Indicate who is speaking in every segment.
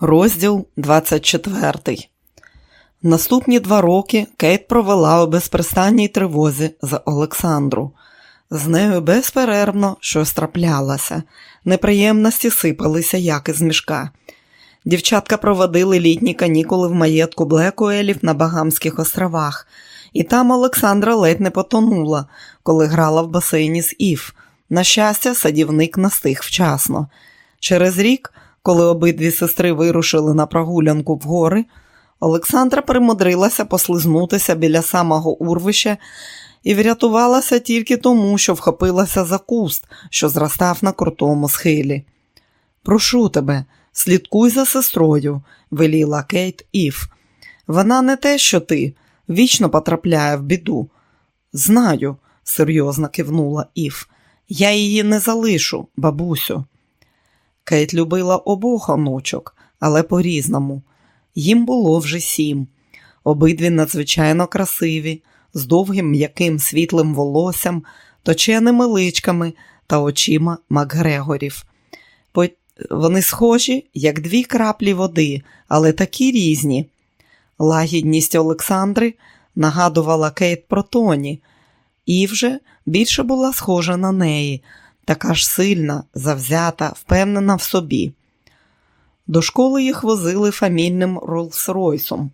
Speaker 1: Розділ 24 Наступні два роки Кейт провела у безпрестанній тривозі за Олександру. З нею безперервно щось траплялося, неприємності сипалися, як із мішка. Дівчатка проводили літні канікули в маєтку Блекуелів на Багамських островах, і там Олександра ледь не потонула, коли грала в басейні з Ів. На щастя, садівник настиг вчасно. Через рік коли обидві сестри вирушили на прогулянку в гори, Олександра примудрилася послизнутися біля самого урвища і врятувалася тільки тому, що вхопилася за куст, що зростав на крутому схилі. Прошу тебе, слідкуй за сестрою, веліла Кейт Ів. Вона не те, що ти, вічно потрапляє в біду. Знаю, серйозно кивнула Ів. Я її не залишу, бабусю. Кейт любила обох онучок, але по-різному. Їм було вже сім. Обидві надзвичайно красиві, з довгим м'яким світлим волоссям, точеними личками та очима Макгрегорів. Вони схожі, як дві краплі води, але такі різні. Лагідність Олександри нагадувала Кейт про Тоні, Ів же більше була схожа на неї, така ж сильна, завзята, впевнена в собі. До школи їх возили фамільним Роллс-Ройсом.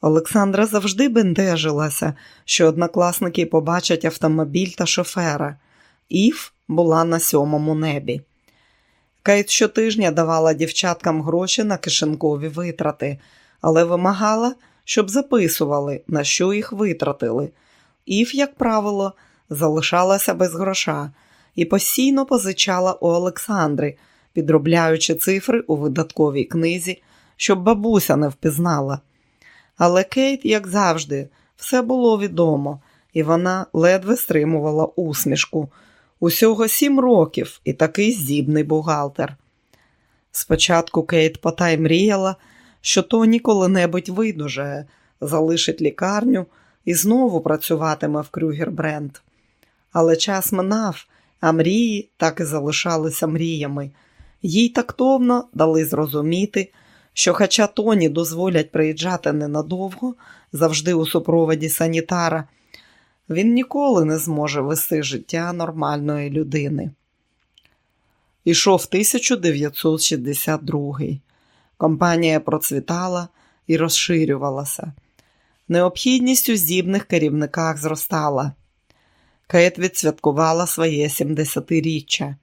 Speaker 1: Олександра завжди бентежилася, що однокласники побачать автомобіль та шофера. Ів була на сьомому небі. Кейт щотижня давала дівчаткам гроші на кишенкові витрати, але вимагала, щоб записували, на що їх витратили. Ів, як правило, залишалася без гроша і постійно позичала у Олександри, підробляючи цифри у видатковій книзі, щоб бабуся не впізнала. Але Кейт, як завжди, все було відомо, і вона ледве стримувала усмішку. Усього сім років і такий здібний бухгалтер. Спочатку Кейт потай мріяла, що Тоні коли-небудь видужає, залишить лікарню і знову працюватиме в Крюгер Бренд. Але час минав, а мрії так і залишалися мріями. Їй тактовно дали зрозуміти, що, хоча Тоні дозволять приїжджати ненадовго, завжди у супроводі санітара, він ніколи не зможе вести життя нормальної людини. Ішов 1962 Компанія процвітала і розширювалася. Необхідність у здібних керівниках зростала. Кейт відсвяткувала своє 70-річчя.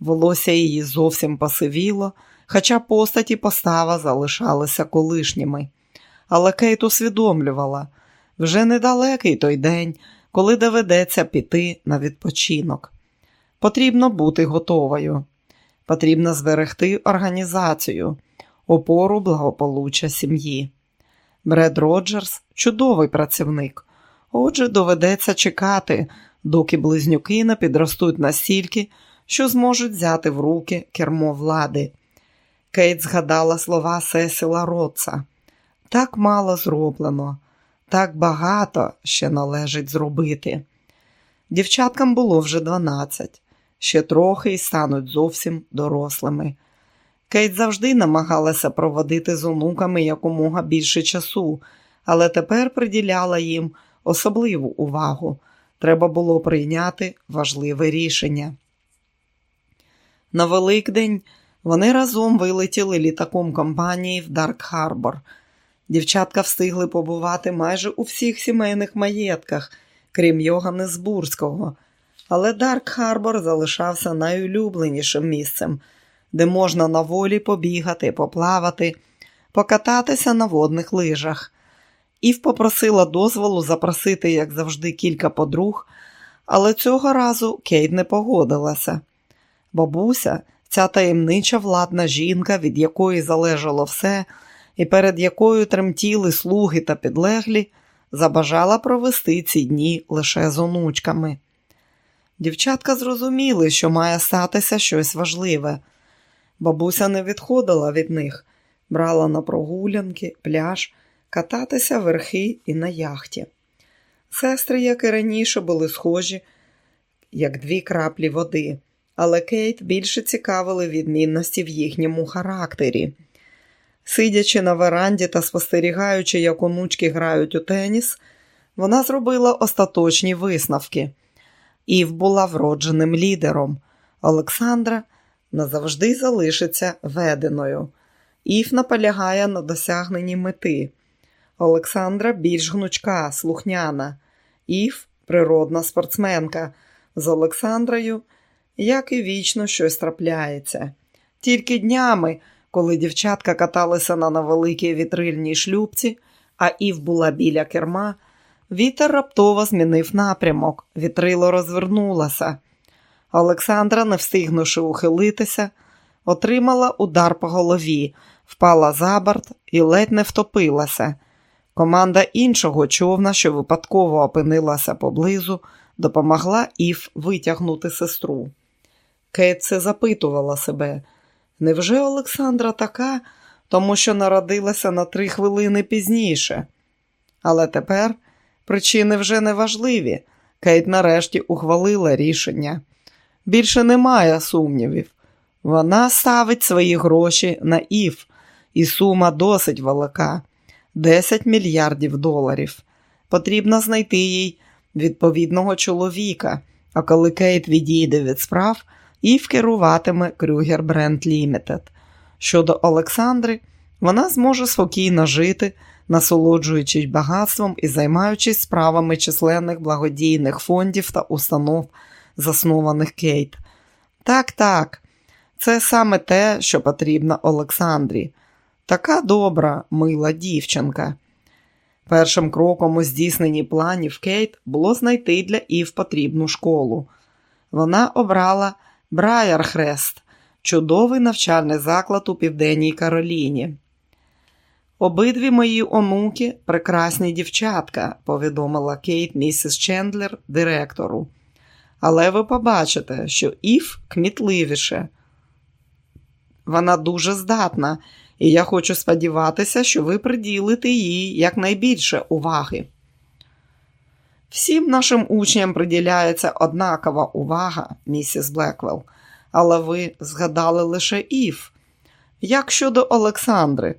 Speaker 1: Волосся її зовсім посивіло, хоча постать і постава залишалися колишніми. Але Кейт усвідомлювала вже недалекий той день, коли доведеться піти на відпочинок. Потрібно бути готовою. Потрібно зберегти організацію, опору благополуччя сім'ї. Бред Роджерс чудовий працівник. Отже, доведеться чекати, доки близнюки не підростуть настільки, що зможуть взяти в руки кермо влади. Кейт згадала слова Сесіла Ротса. Так мало зроблено, так багато ще належить зробити. Дівчаткам було вже дванадцять, ще трохи і стануть зовсім дорослими. Кейт завжди намагалася проводити з онуками якомога більше часу, але тепер приділяла їм особливу увагу. Треба було прийняти важливе рішення. На Великдень вони разом вилетіли літаком компанії в Дарк Харбор. Дівчатка встигли побувати майже у всіх сімейних маєтках, крім Йоганнесбурзького. Але Дарк Харбор залишався найулюбленішим місцем, де можна на волі побігати, поплавати, покататися на водних лижах. Ів попросила дозволу запросити, як завжди, кілька подруг, але цього разу Кейт не погодилася. Бабуся, ця таємнича владна жінка, від якої залежало все, і перед якою тремтіли слуги та підлеглі, забажала провести ці дні лише з онучками. Дівчатка зрозуміли, що має статися щось важливе. Бабуся не відходила від них, брала на прогулянки, пляж кататися верхи і на яхті. Сестри, як і раніше, були схожі, як дві краплі води, але Кейт більше цікавили відмінності в їхньому характері. Сидячи на веранді та спостерігаючи, як онучки грають у теніс, вона зробила остаточні висновки. Ів була вродженим лідером. Олександра назавжди залишиться веденою. Ів наполягає на досягненні мети. Олександра більш гнучка, слухняна. Ів природна спортсменка. З Олександрою, як і вічно, щось трапляється. Тільки днями, коли дівчатка каталися на невеликій вітрильній шлюбці, а Ів була біля керма, вітер раптово змінив напрямок, вітрило розвернулося. Олександра, не встигнувши ухилитися, отримала удар по голові, впала за борт і ледь не втопилася. Команда іншого човна, що випадково опинилася поблизу, допомогла Ів витягнути сестру. Кейт це запитувала себе. Невже Олександра така, тому що народилася на три хвилини пізніше? Але тепер причини вже не важливі. Кейт нарешті ухвалила рішення. Більше немає сумнівів. Вона ставить свої гроші на Ів, і сума досить велика 10 мільярдів доларів. Потрібно знайти їй відповідного чоловіка, а коли Кейт відійде від справ, Ів керуватиме Крюгер Брент Лімітед. Щодо Олександри, вона зможе спокійно жити, насолоджуючись багатством і займаючись справами численних благодійних фондів та установ, заснованих Кейт. Так, так, це саме те, що потрібно Олександрі. Така добра, мила дівчинка. Першим кроком у здійсненні планів Кейт було знайти для Ів потрібну школу. Вона обрала Браєркрест, чудовий навчальний заклад у Південній Кароліні. Обидві мої онуки прекрасні дівчатка, повідомила Кейт місіс Чендлер директору. Але ви побачите, що Ів кмітливіша. Вона дуже здатна, і я хочу сподіватися, що ви приділите їй якнайбільше уваги. Всім нашим учням приділяється однакова увага, місіс Блеквелл, але ви згадали лише Ів. Як щодо Олександри?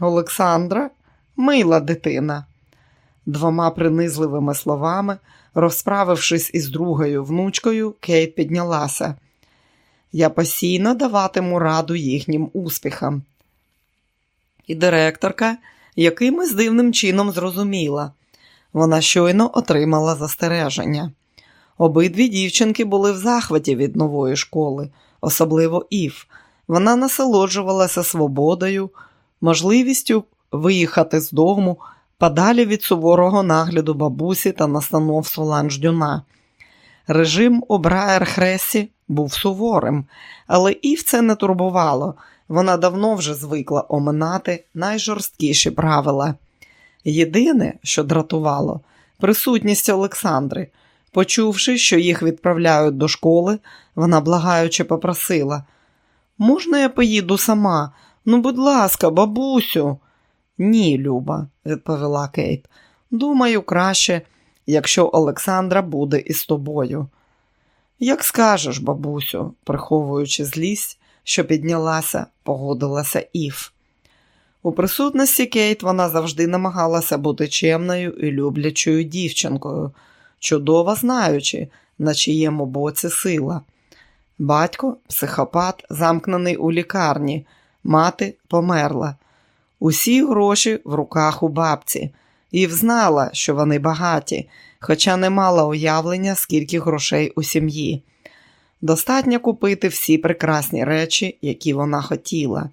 Speaker 1: Олександра мила дитина. Двома принизливими словами, розправившись із другою внучкою, Кейт піднялася. Я постійно даватиму раду їхнім успіхам. І директорка якимось дивним чином зрозуміла. Вона щойно отримала застереження. Обидві дівчинки були в захваті від нової школи, особливо Ів. Вона насолоджувалася свободою, можливістю виїхати з дому подалі від суворого нагляду бабусі та настанов Соланж-Дюна. Режим у Браєр-Хресі був суворим, але Ів це не турбувало. Вона давно вже звикла оминати найжорсткіші правила. Єдине, що дратувало, присутність Олександри. Почувши, що їх відправляють до школи, вона благаючи попросила можна я поїду сама? Ну, будь ласка, бабусю. Ні, Люба, відповіла Кейт. Думаю, краще, якщо Олександра буде із тобою. Як скажеш, бабусю, приховуючи злість, що піднялася, погодилася Ів. У присутності Кейт вона завжди намагалася бути чемною і люблячою дівчинкою, чудово знаючи, на чиєму боці сила. Батько, психопат, замкнений у лікарні, мати померла. Усі гроші в руках у бабці, і взнала, що вони багаті, хоча не мала уявлення, скільки грошей у сім'ї. Достатньо купити всі прекрасні речі, які вона хотіла.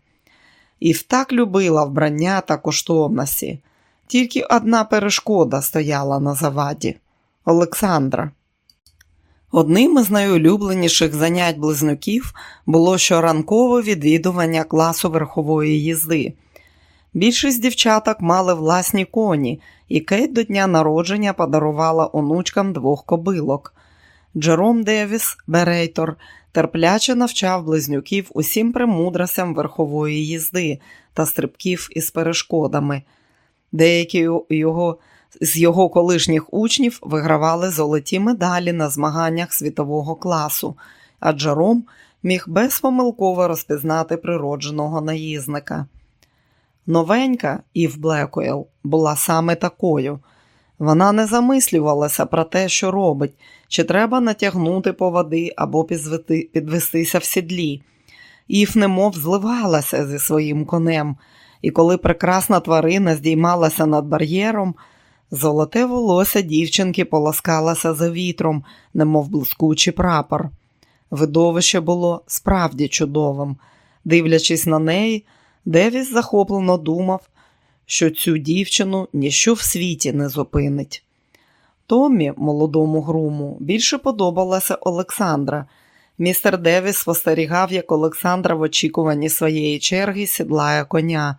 Speaker 1: І втак любила вбрання та коштовності. Тільки одна перешкода стояла на заваді Олександра. Одним із найулюбленіших занять близнюків було щоранкове відвідування класу верхової їзди. Більшість дівчаток мали власні коні, і Кейт до дня народження подарувала онучкам двох кобилок. Джером Девіс, Берейтор, терпляче навчав близнюків усім премудростям верхової їзди та стрибків із перешкодами. Деякі його, з його колишніх учнів вигравали золоті медалі на змаганнях світового класу, а Джером міг безпомилково розпізнати природженого наїзника. Новенька Ів Блекуел була саме такою. Вона не замислювалася про те, що робить, чи треба натягнути по води або підвестися в сідлі. Ів немов зливалася зі своїм конем, і коли прекрасна тварина здіймалася над бар'єром, золоте волосся дівчинки полоскалося за вітром, немов блискучий прапор. Видовище було справді чудовим. Дивлячись на неї, Девіс захоплено думав, що цю дівчину ніщо в світі не зупинить. Томмі, молодому груму, більше подобалася Олександра. Містер Девіс спостерігав, як Олександра в очікуванні своєї черги сідлає коня.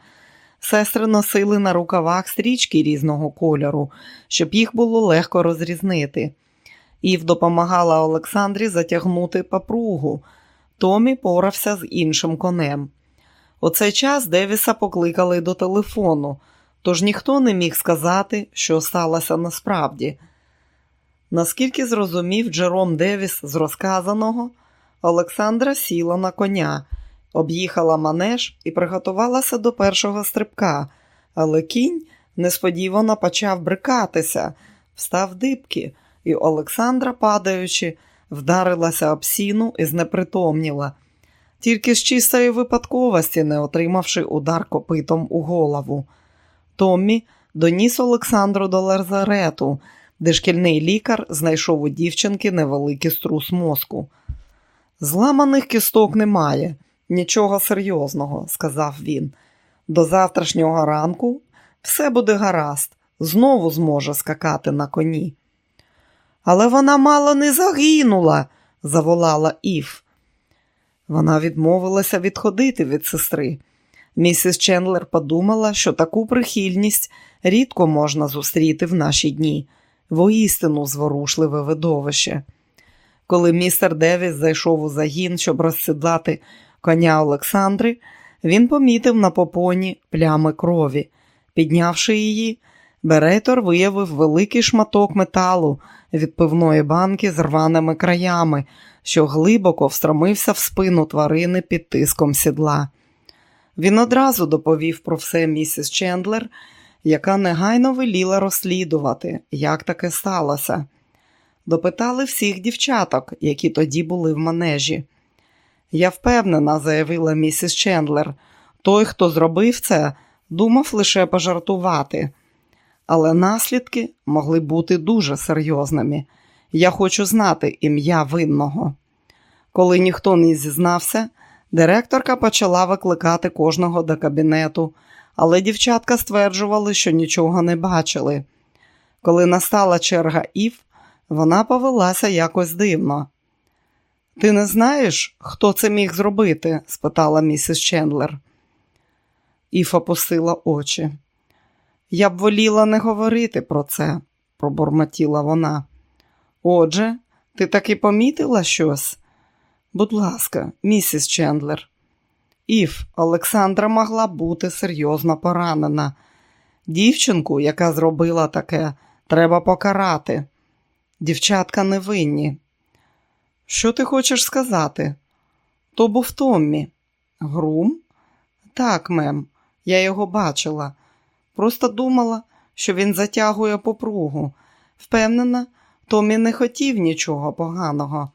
Speaker 1: Сестри носили на рукавах стрічки різного кольору, щоб їх було легко розрізнити. Ів допомагала Олександрі затягнути попругу. Томі порався з іншим конем. У цей час Девіса покликали до телефону, тож ніхто не міг сказати, що сталося насправді. Наскільки зрозумів Джером Девіс з розказаного, Олександра сіла на коня, об'їхала манеж і приготувалася до першого стрибка, але кінь несподівано почав брикатися, встав дибки, і Олександра, падаючи, вдарилася об сіну і знепритомніла тільки з чистої випадковості, не отримавши удар копитом у голову. Томмі доніс Олександру до лазарету, де шкільний лікар знайшов у дівчинки невеликий струс мозку. Зламаних кісток немає, нічого серйозного, сказав він. До завтрашнього ранку все буде гаразд, знову зможе скакати на коні. Але вона мало не загинула, заволала Ів. Вона відмовилася відходити від сестри. Місіс Чендлер подумала, що таку прихильність рідко можна зустріти в наші дні, воістину зворушливе видовище. Коли містер Девіс зайшов у загін, щоб розсідлати коня Олександри, він помітив на попоні плями крові. Піднявши її, Берейтор виявив великий шматок металу від пивної банки з рваними краями, що глибоко встромився в спину тварини під тиском сідла. Він одразу доповів про все місіс Чендлер, яка негайно веліла розслідувати, як таке сталося. Допитали всіх дівчаток, які тоді були в манежі. Я впевнена, заявила місіс Чендлер, той, хто зробив це, думав лише пожартувати. Але наслідки могли бути дуже серйозними. Я хочу знати ім'я винного. Коли ніхто не зізнався, директорка почала викликати кожного до кабінету, але дівчатка стверджували, що нічого не бачили. Коли настала черга Ів, вона повелася якось дивно. Ти не знаєш, хто це міг зробити? спитала місіс Чендлер. Ів опустила очі. Я б воліла не говорити про це, пробурмотіла вона. Отже, ти таки помітила щось? Будь ласка, місіс Чендлер. Ів, Олександра могла бути серйозно поранена. Дівчинку, яка зробила таке, треба покарати. Дівчатка невинні. Що ти хочеш сказати? То був Томмі. Грум? Так, мем, я його бачила. Просто думала, що він затягує попругу. Впевнена, Томі не хотів нічого поганого.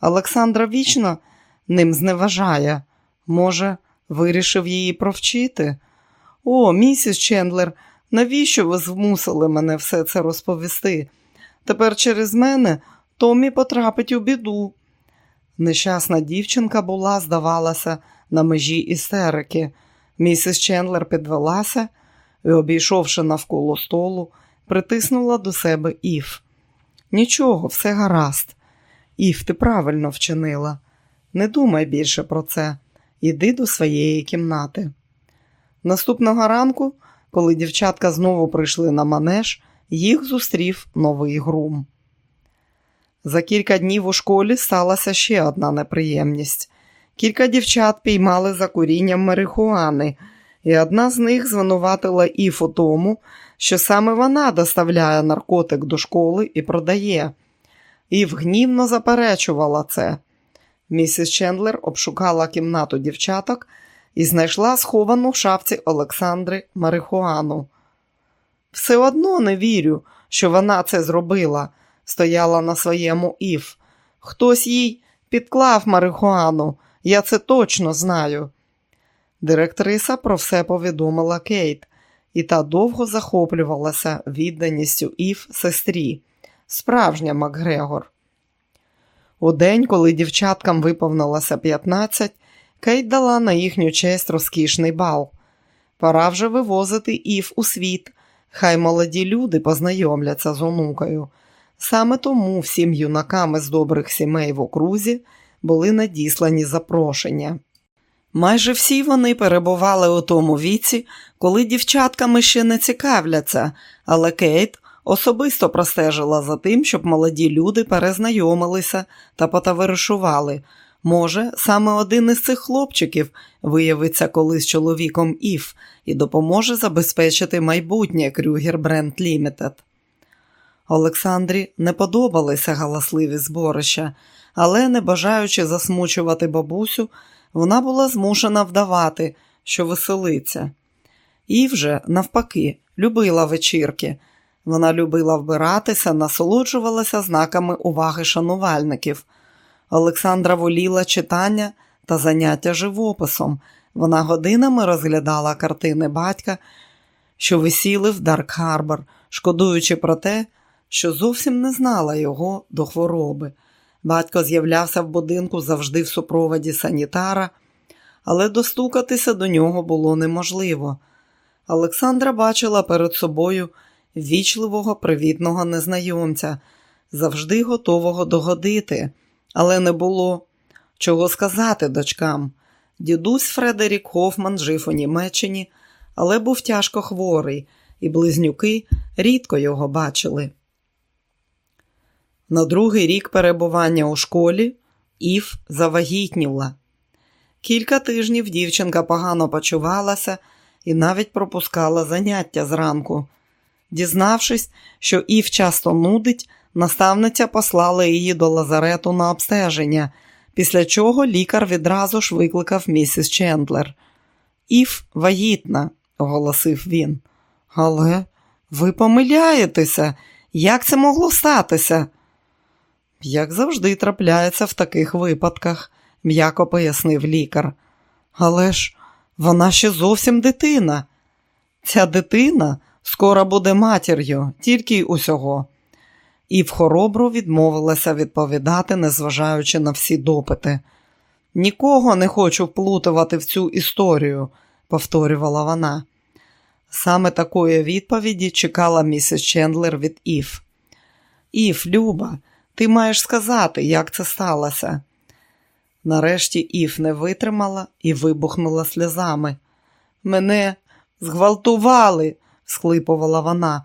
Speaker 1: Олександра вічно ним зневажає. Може, вирішив її провчити? О, місіс Чендлер, навіщо ви змусили мене все це розповісти? Тепер через мене Томі потрапить у біду. Нещасна дівчинка була, здавалося, на межі істерики. Місіс Чендлер підвелася і, обійшовши навколо столу, притиснула до себе Ів. Нічого, все гаразд. Ів, ти правильно вчинила. Не думай більше про це. Іди до своєї кімнати. Наступного ранку, коли дівчатка знову прийшли на манеж, їх зустрів новий грум. За кілька днів у школі сталася ще одна неприємність. Кілька дівчат піймали за курінням марихуани, і одна з них звинуватила Іф у тому, що саме вона доставляє наркотик до школи і продає. Ів гнівно заперечувала це. Місіс Чендлер обшукала кімнату дівчаток і знайшла сховану в шафці Олександри марихуану. Все одно не вірю, що вона це зробила, стояла на своєму Ів. Хтось їй підклав марихуану, я це точно знаю. Директриса про все повідомила Кейт, і та довго захоплювалася відданістю Ів сестрі, справжня Макгрегор. У день, коли дівчаткам виповнилося 15, Кейт дала на їхню честь розкішний бал. Пора вже вивозити Ів у світ, хай молоді люди познайомляться з онукою. Саме тому всім юнакам із добрих сімей в окрузі були надіслані запрошення. Майже всі вони перебували у тому віці, коли дівчатками ще не цікавляться, але Кейт особисто простежила за тим, щоб молоді люди перезнайомилися та потоваришували. Може, саме один із цих хлопчиків виявиться колись чоловіком Ів і допоможе забезпечити майбутнє Крюгер Бренд Лімітед. Олександрі не подобалися галасливі зборища, але, не бажаючи засмучувати бабусю, вона була змушена вдавати, що веселиться. Ів же, навпаки, любила вечірки. Вона любила вбиратися, насолоджувалася знаками уваги шанувальників. Олександра воліла читання та заняття живописом. Вона годинами розглядала картини батька, що висіли в Дарк Харбор, шкодуючи про те, що зовсім не знала його до хвороби. Батько з'являвся в будинку завжди в супроводі санітара, але достукатися до нього було неможливо. Олександра бачила перед собою вічливого, привітного незнайомця, завжди готового догодити, але не було чого сказати дочкам. Дідусь Фредерік Хофман жив у Німеччині, але був тяжко хворий, і близнюки рідко його бачили. На другий рік перебування у школі Ів завагітніла. Кілька тижнів дівчинка погано почувалася і навіть пропускала заняття зранку. Дізнавшись, що Ів часто нудить, наставниця послала її до лазарету на обстеження, після чого лікар відразу ж викликав місіс Чендлер. Ів вагітна, оголосив він. Але ви помиляєтеся, як це могло статися? Як завжди трапляється в таких випадках, м'яко пояснив лікар. Але ж вона ще зовсім дитина. Ця дитина скоро буде матір'ю, тільки й усього. І в хоробру відмовилася відповідати, незважаючи на всі допити. Нікого не хочу вплутувати в цю історію, повторювала вона. Саме такої відповіді чекала місіс Чендлер від Ів. Ів, люба, ти маєш сказати, як це сталося. Нарешті Ів не витримала і вибухнула сльозами. Мене зґвалтували, схлипувала вона.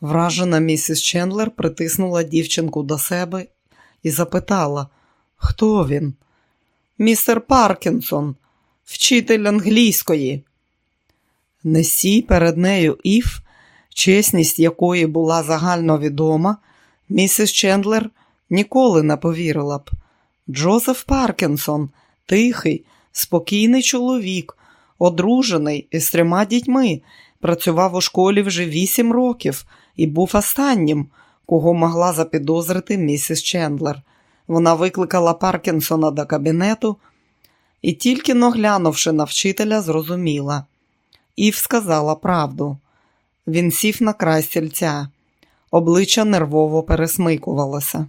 Speaker 1: Вражена місіс Чендлер притиснула дівчинку до себе і запитала, хто він? Містер Паркінсон, вчитель англійської. Несі перед нею Ів, чесність якої була загальновідома, місіс Чендлер ніколи не повірила б. Джозеф Паркінсон, тихий, спокійний чоловік, одружений із трьома дітьми, працював у школі вже вісім років і був останнім, кого могла запідозрити місіс Чендлер. Вона викликала Паркінсона до кабінету і, тільки наглянувши на вчителя, зрозуміла. Ів сказала правду. Він сів на край стільця. Обличчя нервово пересмикувалося.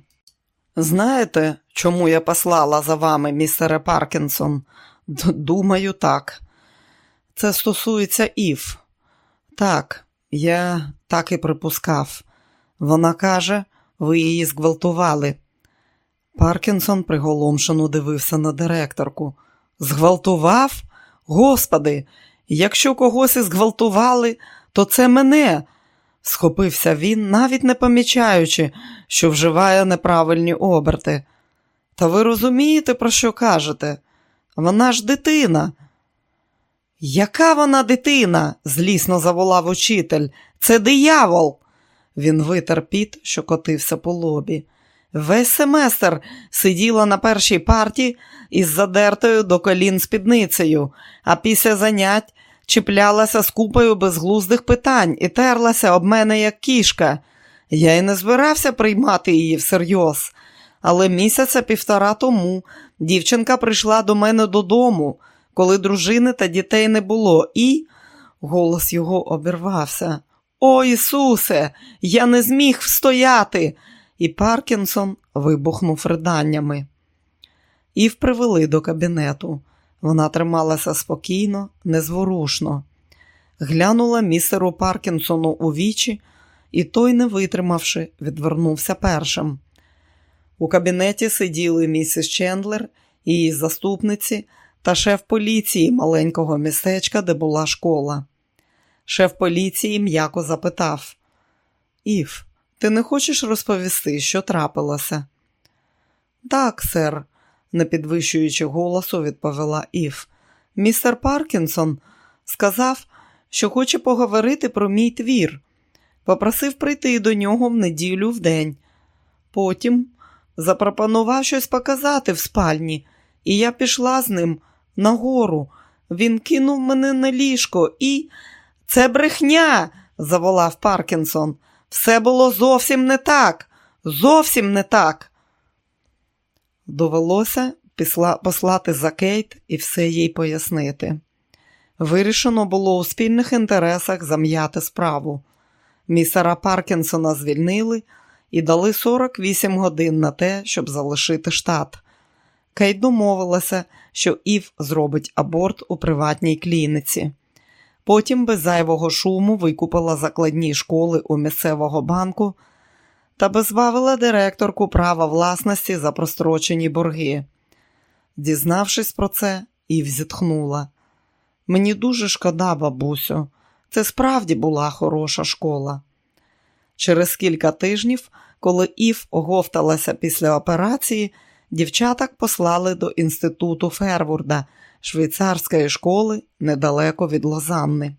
Speaker 1: Знаєте, чому я послала за вами, містере Паркінсон? Думаю, так. Це стосується Ів. Так, я так і припускав. Вона каже, ви її зґвалтували. Паркінсон приголомшено дивився на директорку. Зґвалтував? Господи, якщо когось і зґвалтували, то це мене. Схопився він, навіть не помічаючи, що вживає неправильні оберти. Та ви розумієте, про що кажете? Вона ж дитина. Яка вона дитина? злісно заволав учитель. Це диявол. Він витер піт, що котився по лобі. Весь семестр сиділа на першій парті із задертою до колін спідницею, а після занять чіплялася з купою безглуздих питань і терлася об мене як кішка. Я й не збирався приймати її всерйоз. Але місяця півтора тому дівчинка прийшла до мене додому, коли дружини та дітей не було, і голос його обірвався. О Ісусе, я не зміг встояти. І Паркінсон вибухнув риданнями. Ів привели до кабінету. Вона трималася спокійно, незворушно. Глянула містеру Паркінсону у вічі, і той, не витримавши, відвернувся першим. У кабінеті сиділи місіс Чендлер, її заступниці та шеф поліції маленького містечка, де була школа. Шеф поліції м'яко запитав: Ів, ти не хочеш розповісти, що трапилося? Так, сер, не підвищуючи голосу, відповіла Ів. Містер Паркінсон сказав, що хоче поговорити про мій твір. Попросив прийти до нього в неділю в день. Потім запропонував щось показати в спальні, і я пішла з ним нагору. Він кинув мене на ліжко і. Це брехня, заволав Паркінсон. Все було зовсім не так, зовсім не так. Довелося послати за Кейт і все їй пояснити. Вирішено було у спільних інтересах зам'яти справу. Місера Паркінсона звільнили і дали 48 годин на те, щоб залишити штат. Кейт домовилася, що Ів зробить аборт у приватній клініці. Потім без зайвого шуму викупила закладні школи у місцевого банку та безбавила директорку права власності за прострочені борги. Дізнавшись про це, Ів зітхнула. Мені дуже шкода, бабусю, це справді була хороша школа. Через кілька тижнів, коли Ів оговталася після операції, дівчаток послали до інституту Фервурда, швейцарської школи недалеко від Лозанни.